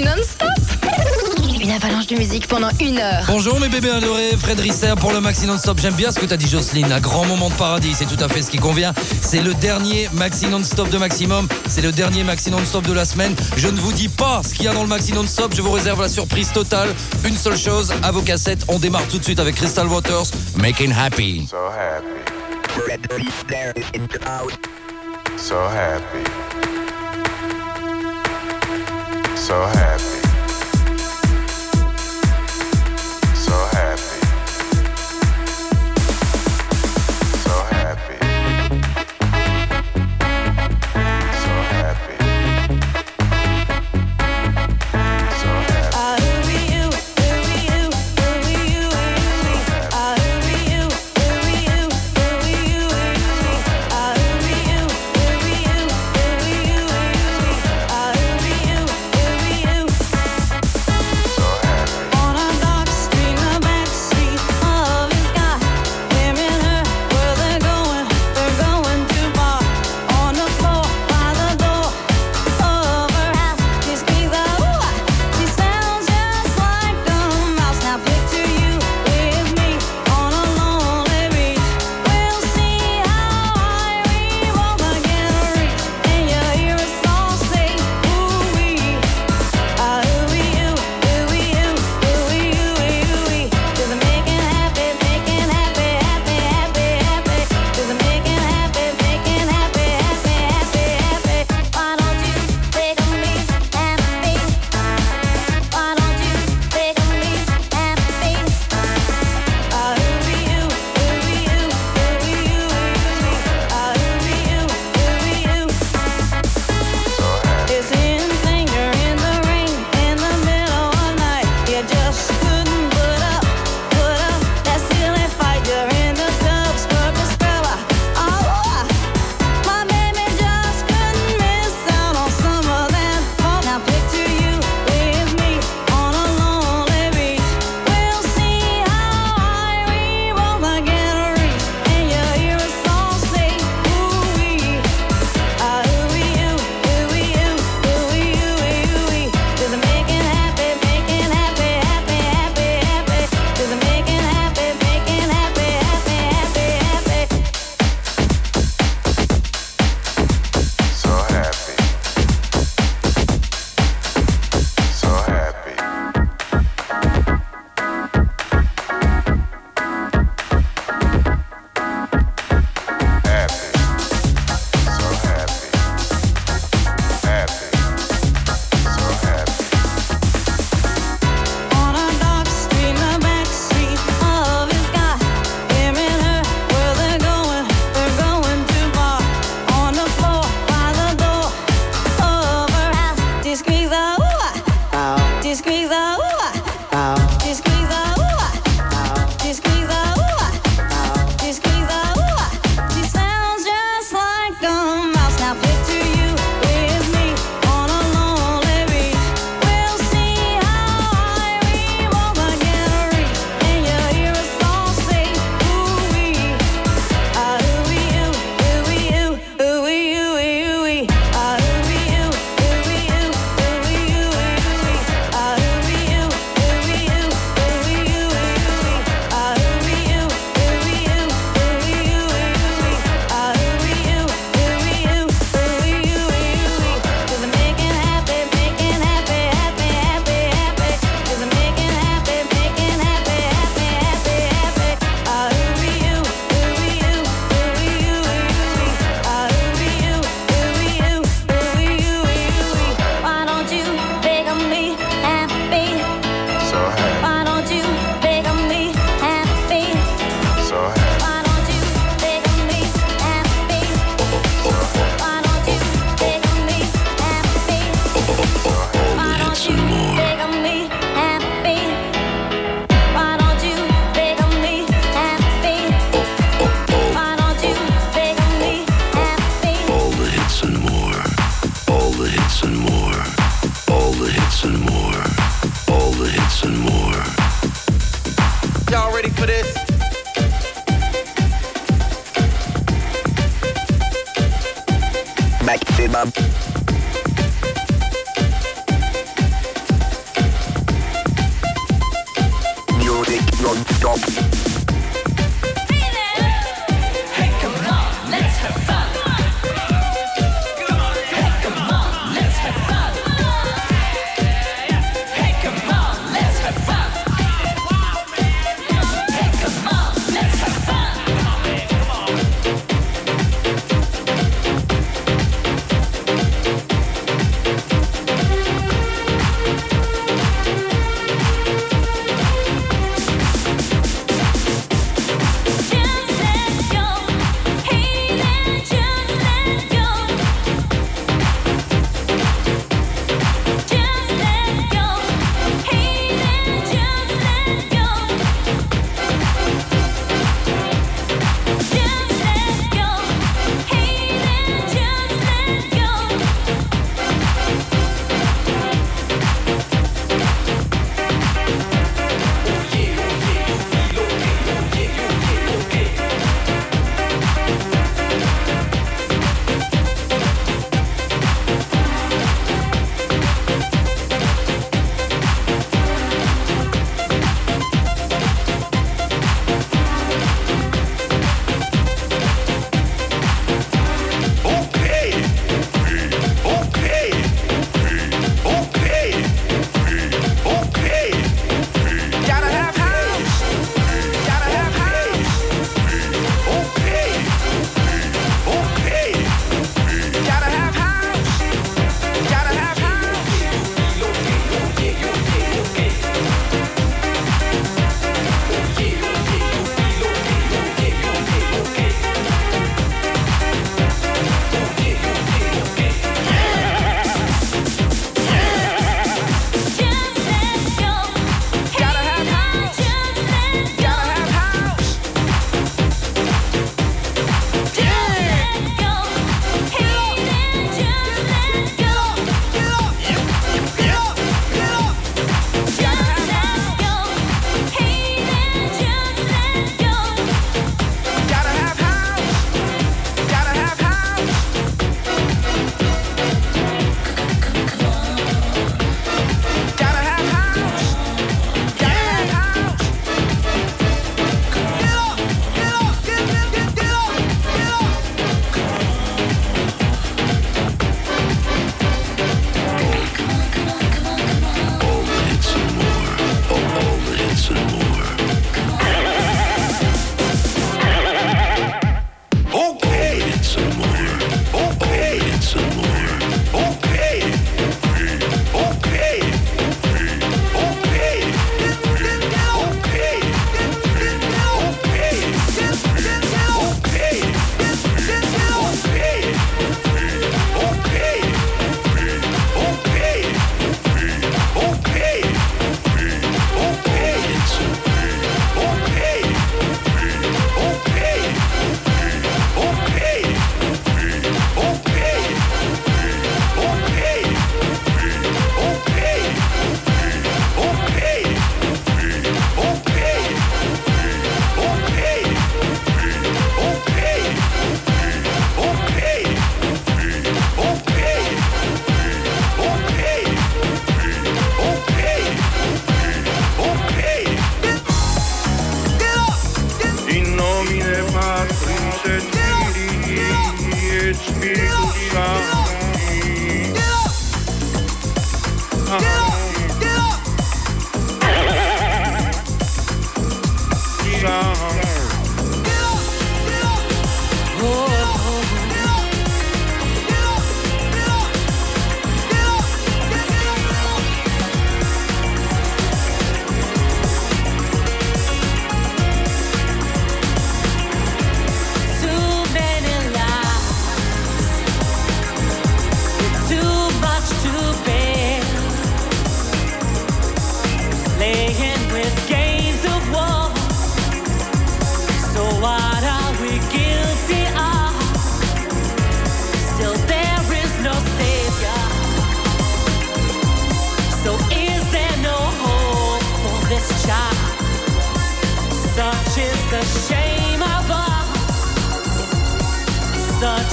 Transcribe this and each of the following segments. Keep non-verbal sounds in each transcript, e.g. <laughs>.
non-stop Une avalanche de musique pendant une heure. Bonjour mes bébés adorés, Fred Risser pour le Maxi Non-Stop. J'aime bien ce que t'as dit Jocelyne, un grand moment de paradis, c'est tout à fait ce qui convient. C'est le dernier Maxi Non-Stop de Maximum, c'est le dernier Maxi Non-Stop de la semaine. Je ne vous dis pas ce qu'il y a dans le Maxi Non-Stop, je vous réserve la surprise totale. Une seule chose, à vos cassettes, on démarre tout de suite avec Crystal Waters, Making Happy. So happy. So happy. so happy.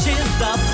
she's the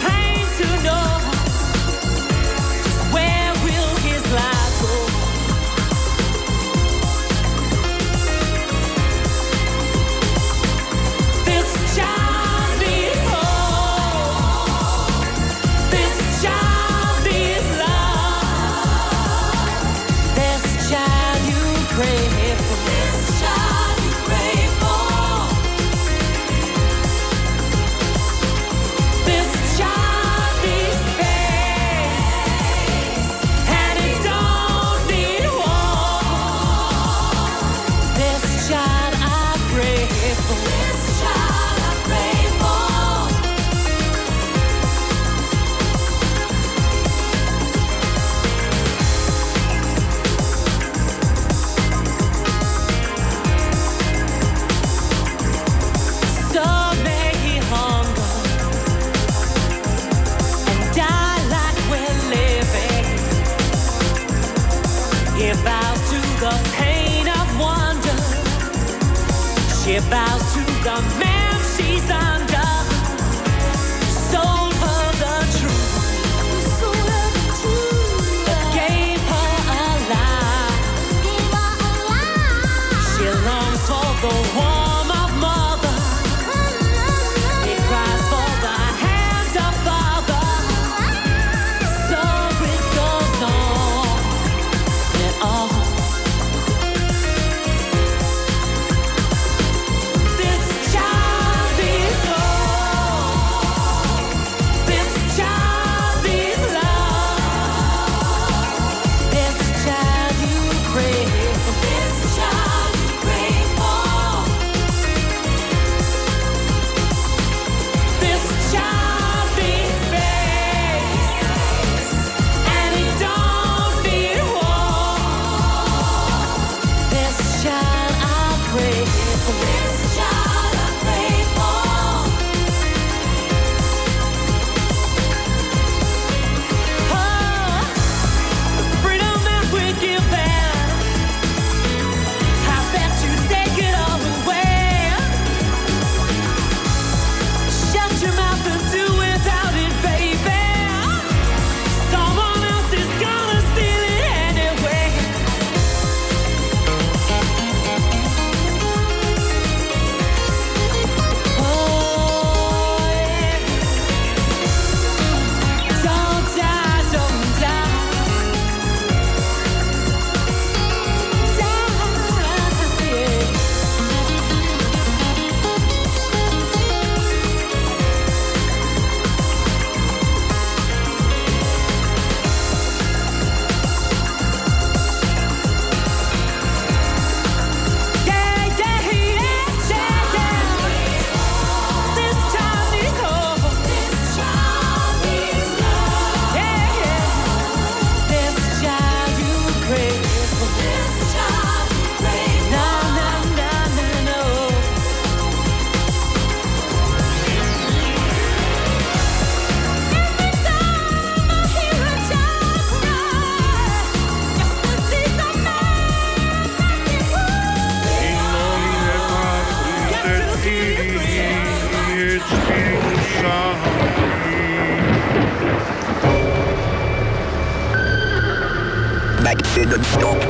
the dog.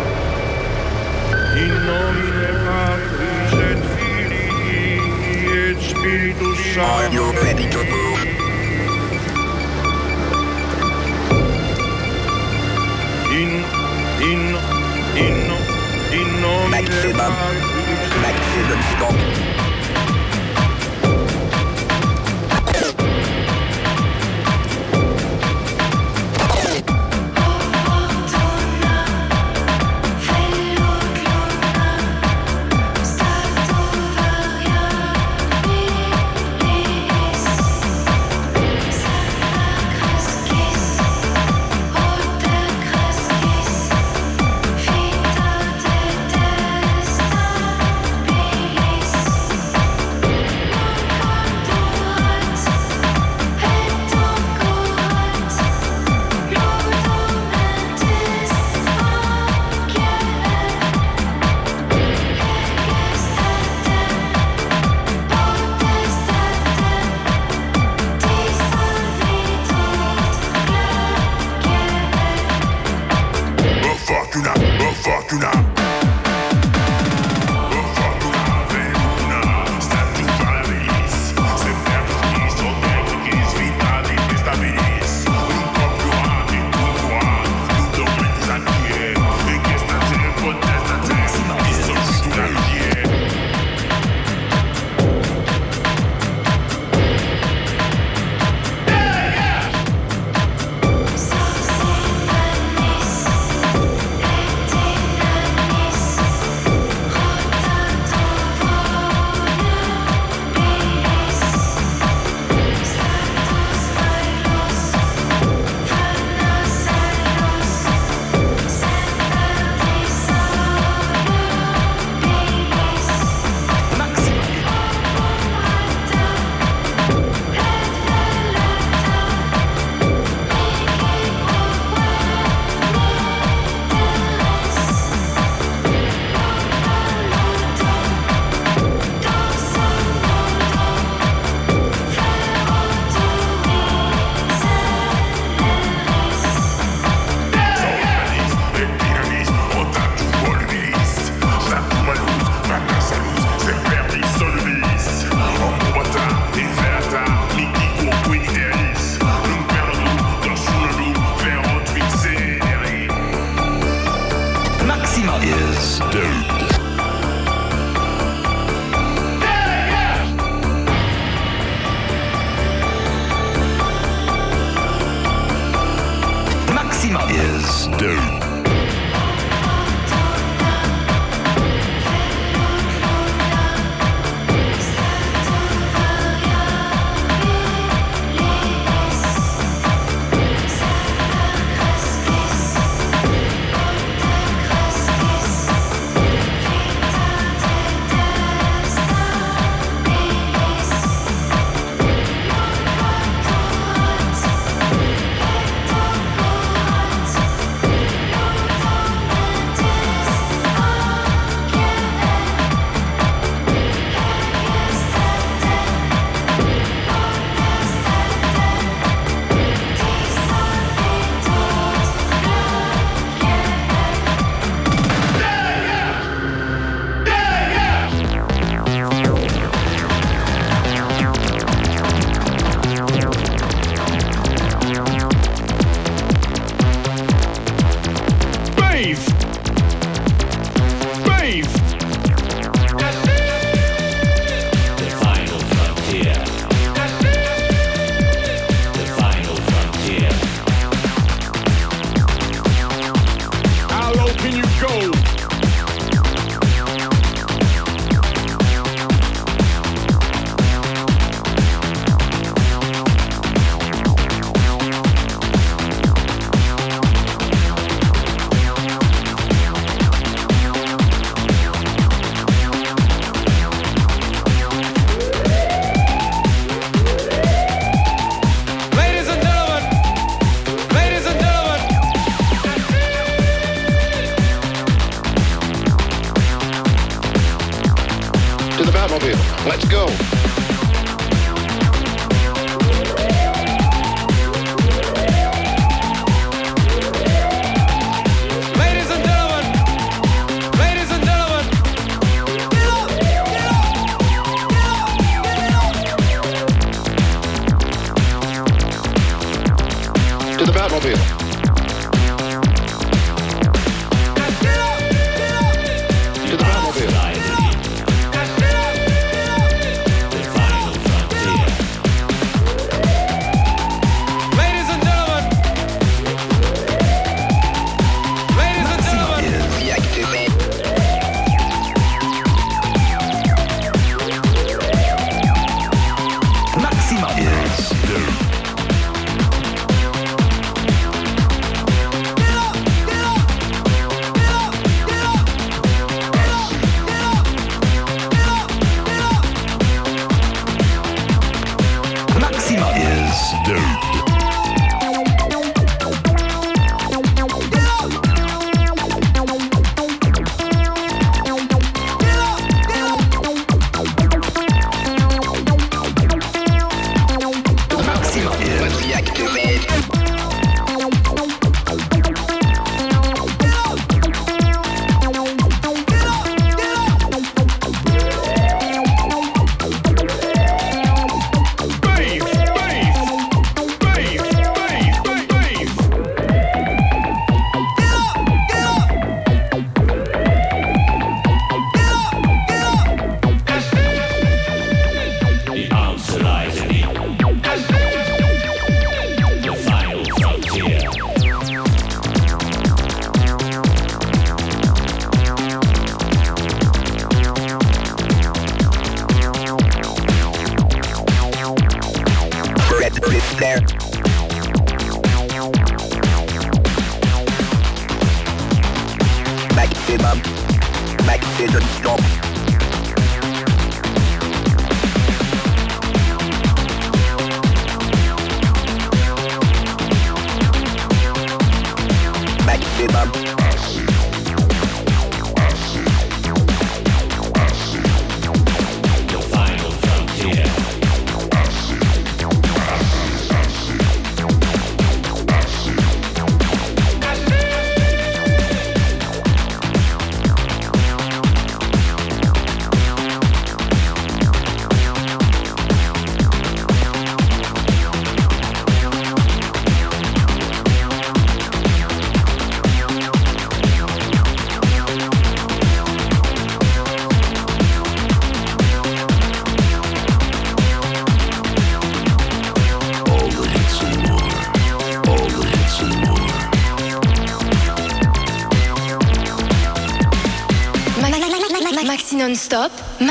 In nomine Patris et Filii et Spiritus Sancti. Are you ready to move? In, in, in, in nomine Maximum, maximum stop.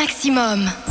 Maximum.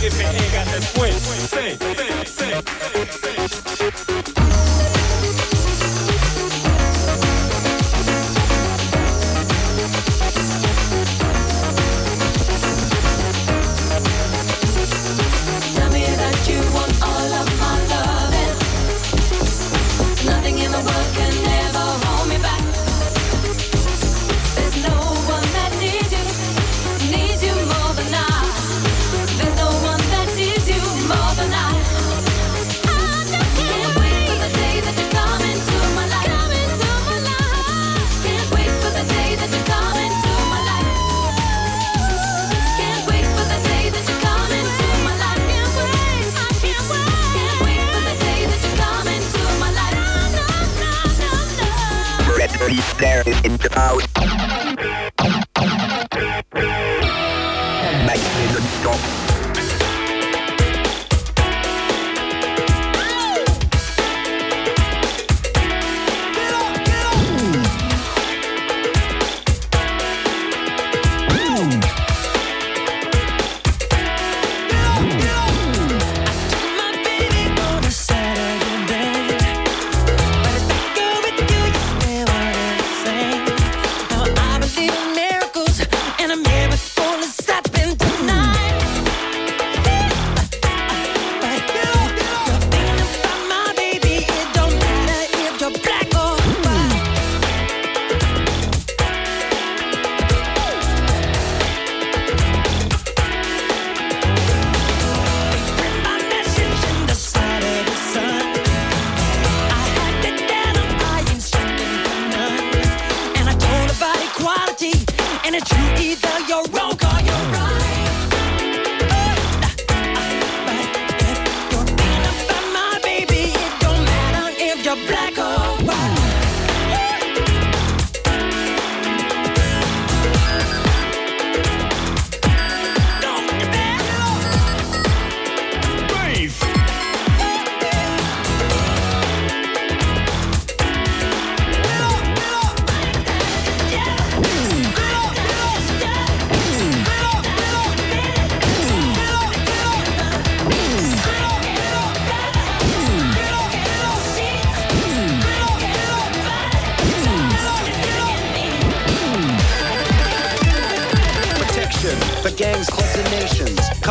que me llegas después. Sí, sí, sí, y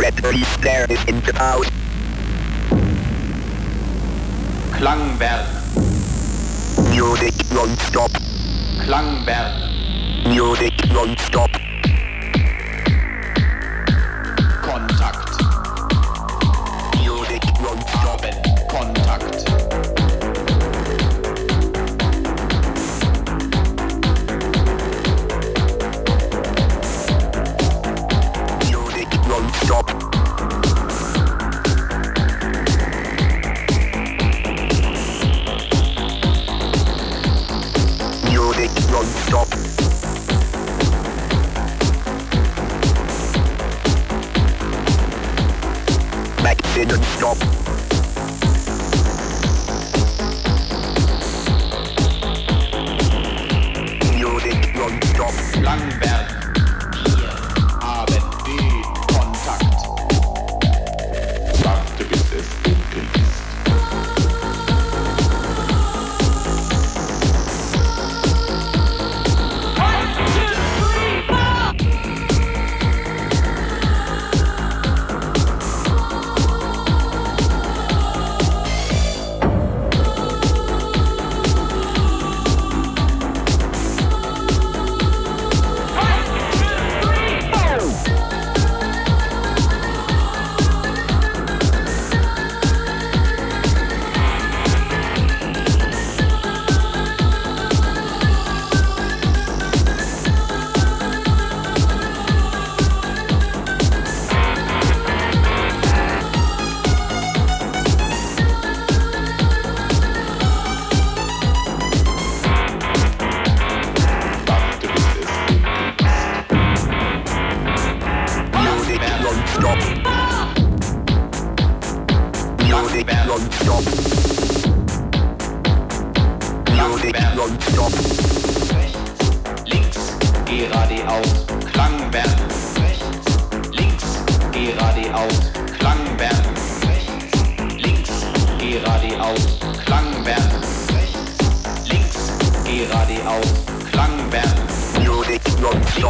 directly there is in the out. Klangwellen. Music non-stop. Klangwellen. Music non-stop.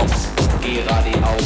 Kopf, geh Radio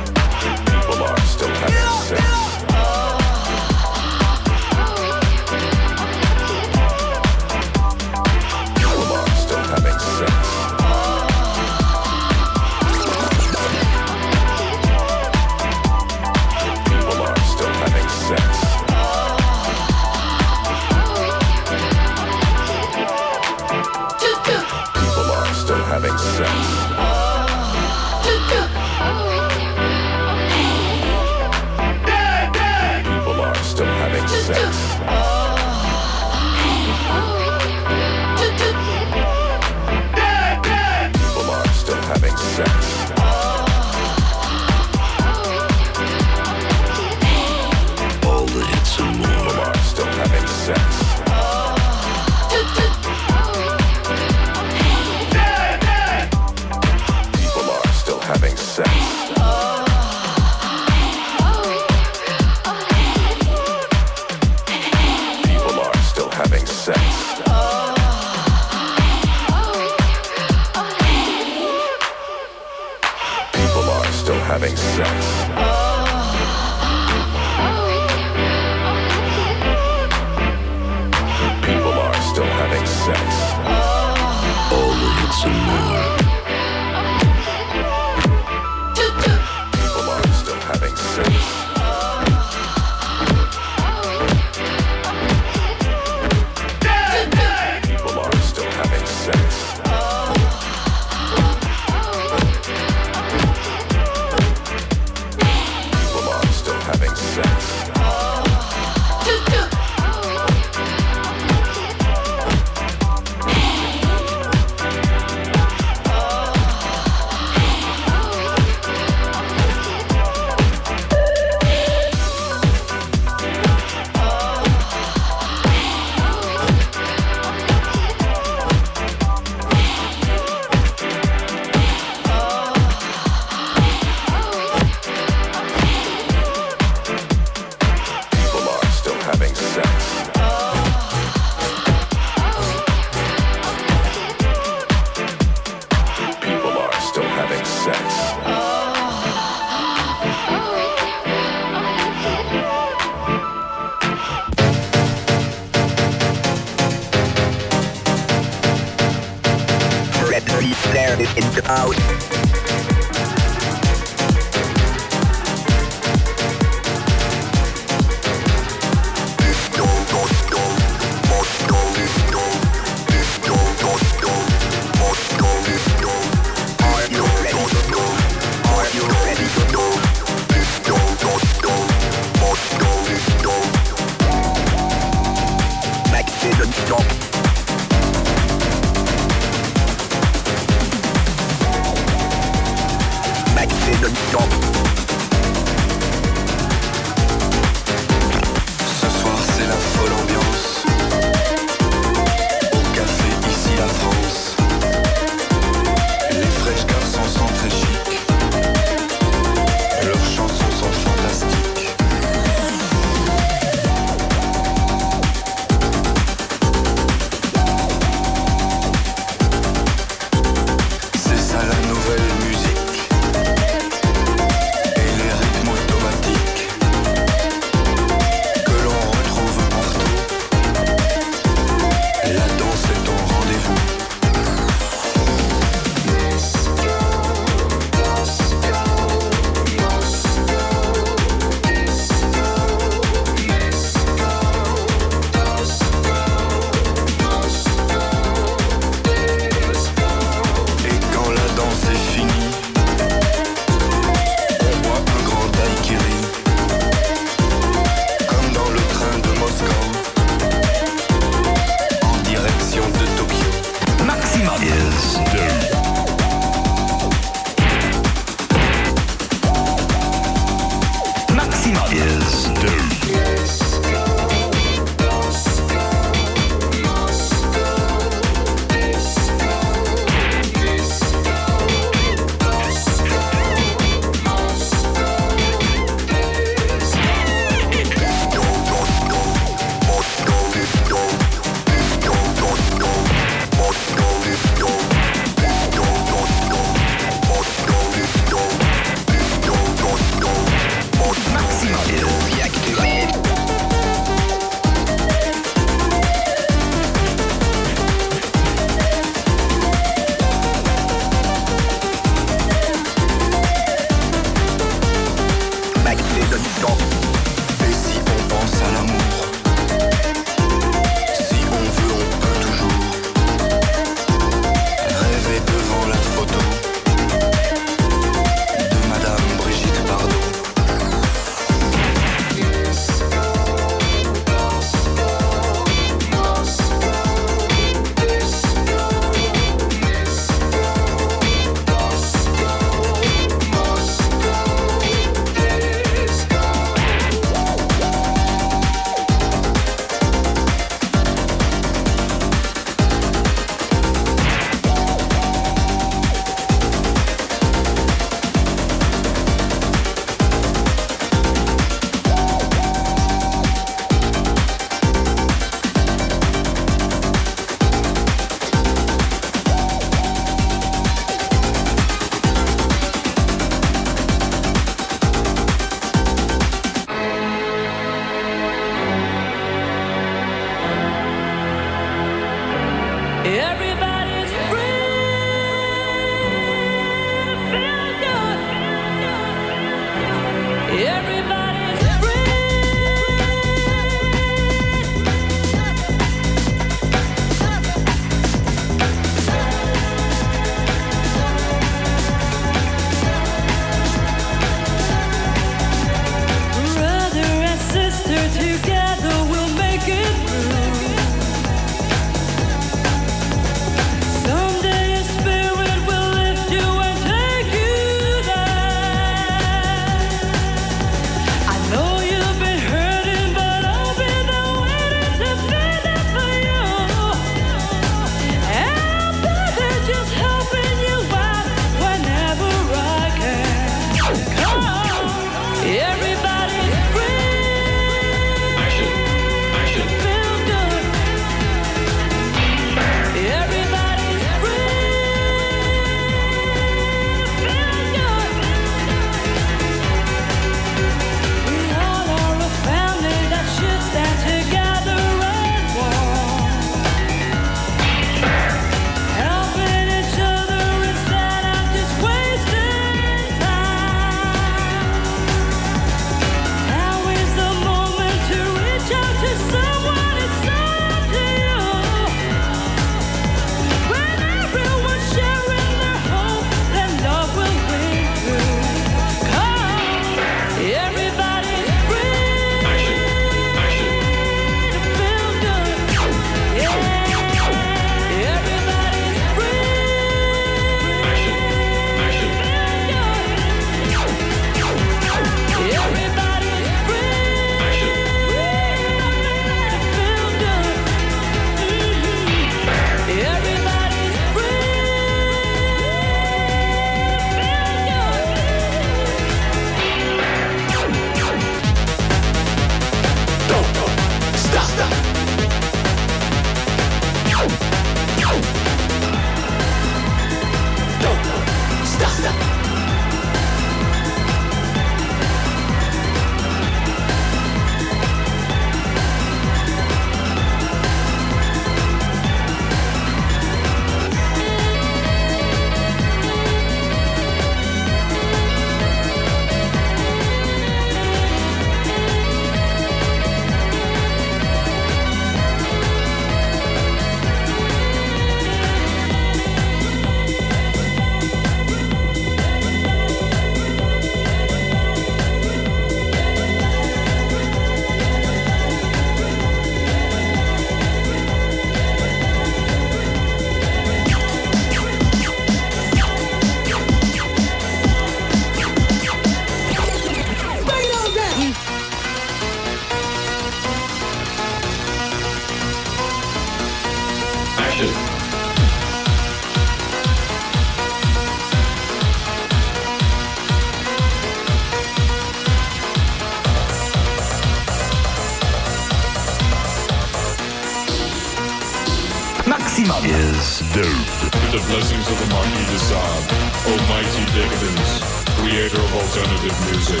is dope. With the blessings of the Marquis de Sade, Almighty Decadence, creator of alternative music,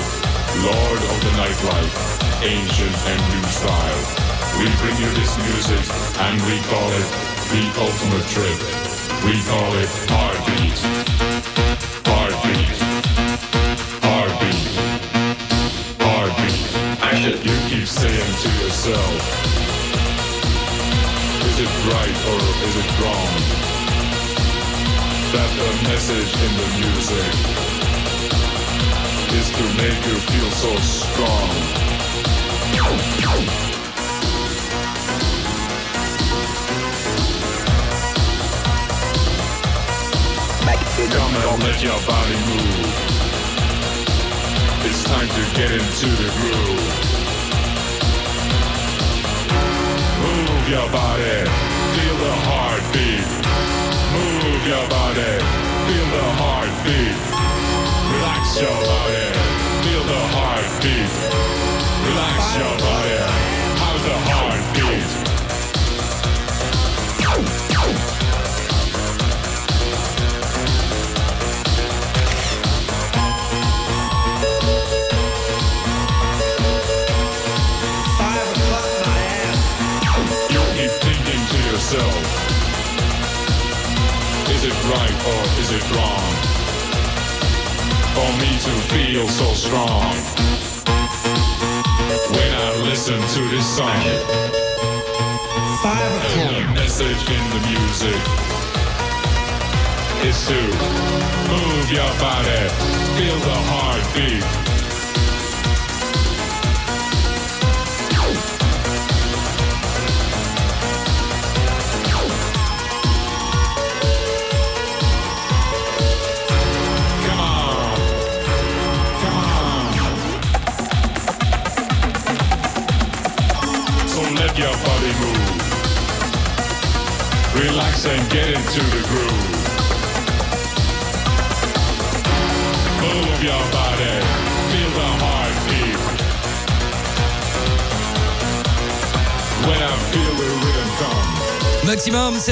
Lord of the nightlife, ancient and new style. We bring you this music and we call it the ultimate trip. We call it heartbeat. Heartbeat. Heartbeat. Heartbeat. Action. You keep saying to yourself, is it right or is it wrong? That the message in the music is to make you feel so strong. Come and let your body move. It's time to get into the groove. Your body, feel the heartbeat. Move your body, feel the heartbeat. Relax your body, feel the heartbeat. Relax your body, how's the heartbeat? Yourself, is it right or is it wrong? For me to feel so strong when I listen to this song. The message in the music is to move your body, feel the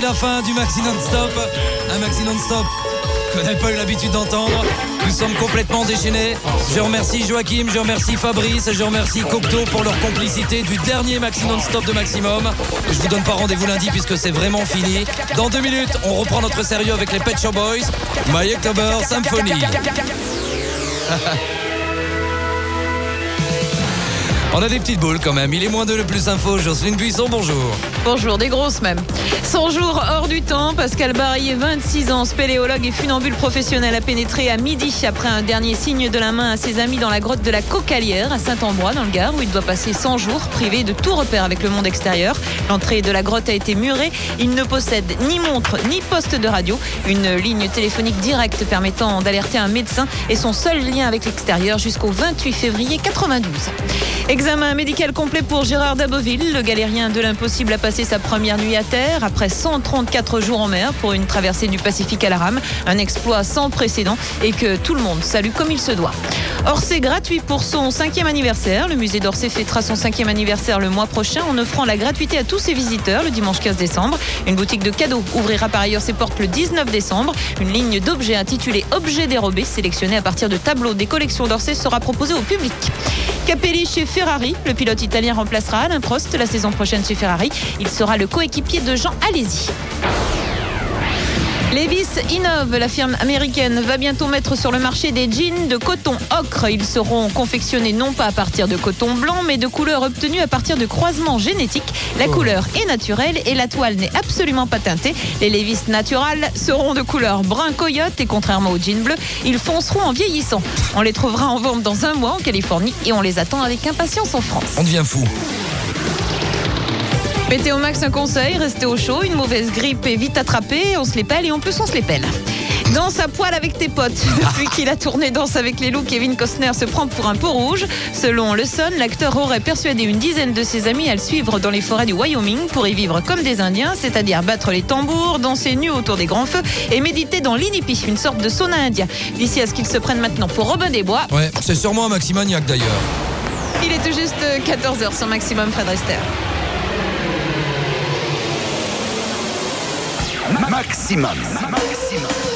la fin du Maxi Non-Stop. Un Maxi Non-Stop qu'on n'a pas eu l'habitude d'entendre. Nous sommes complètement déchaînés. Je remercie Joachim, je remercie Fabrice, je remercie Cocteau pour leur complicité du dernier Maxi Non-Stop de Maximum. Je vous donne pas rendez-vous lundi puisque c'est vraiment fini. Dans deux minutes, on reprend notre sérieux avec les Pet Shop Boys. My October Symphony. <laughs> On a des petites boules quand même. Il est moins de le plus info. Jocelyne Buisson, bonjour. Bonjour, des grosses même. 100 jours hors du temps, Pascal Barrier, 26 ans, spéléologue et funambule professionnel, a pénétré à midi après un dernier signe de la main à ses amis dans la grotte de la Cocalière à Saint-Ambrois dans le Gard où il doit passer 100 jours privé de tout repère avec le monde extérieur. L'entrée de la grotte a été murée. Il ne possède ni montre ni poste de radio. Une ligne téléphonique directe permettant d'alerter un médecin est son seul lien avec l'extérieur jusqu'au 28 février 92. Examen médical complet pour Gérard Daboville. Le galérien de l'impossible a passé sa première nuit à terre après 134 jours en mer pour une traversée du Pacifique à la rame. Un exploit sans précédent et que tout le monde salue comme il se doit. Orsay gratuit pour son cinquième anniversaire. Le musée d'Orsay fêtera son cinquième anniversaire le mois prochain en offrant la gratuité à tous ses visiteurs le dimanche 15 décembre. Une boutique de cadeaux ouvrira par ailleurs ses portes le 19 décembre. Une ligne d'objets intitulée Objets dérobés, sélectionnée à partir de tableaux des collections d'Orsay, sera proposée au public. Capelli chez Ferrari. Le pilote italien remplacera Alain Prost la saison prochaine chez Ferrari. Il sera le coéquipier de Jean Alési. Levis innove, la firme américaine va bientôt mettre sur le marché des jeans de coton ocre. Ils seront confectionnés non pas à partir de coton blanc, mais de couleurs obtenues à partir de croisements génétiques. La couleur est naturelle et la toile n'est absolument pas teintée. Les Levis Natural seront de couleur brun coyote et contrairement aux jeans bleus, ils fonceront en vieillissant. On les trouvera en vente dans un mois en Californie et on les attend avec impatience en France. On devient fou. Météo Max, un conseil, restez au chaud. Une mauvaise grippe est vite attrapée. On se les pèle et en plus on se les pèle. Danse à poil avec tes potes. <laughs> Depuis qu'il a tourné Danse avec les loups, Kevin Costner se prend pour un pot rouge. Selon Le Sun, l'acteur aurait persuadé une dizaine de ses amis à le suivre dans les forêts du Wyoming pour y vivre comme des Indiens, c'est-à-dire battre les tambours, danser nus autour des grands feux et méditer dans l'inipi, une sorte de sauna indien. D'ici à ce qu'ils se prennent maintenant pour Robin des Bois. Ouais, c'est sûrement un Maximaniac d'ailleurs. Il est tout juste 14h sur Maximum Fred Rester. Maksimum. Maksimum.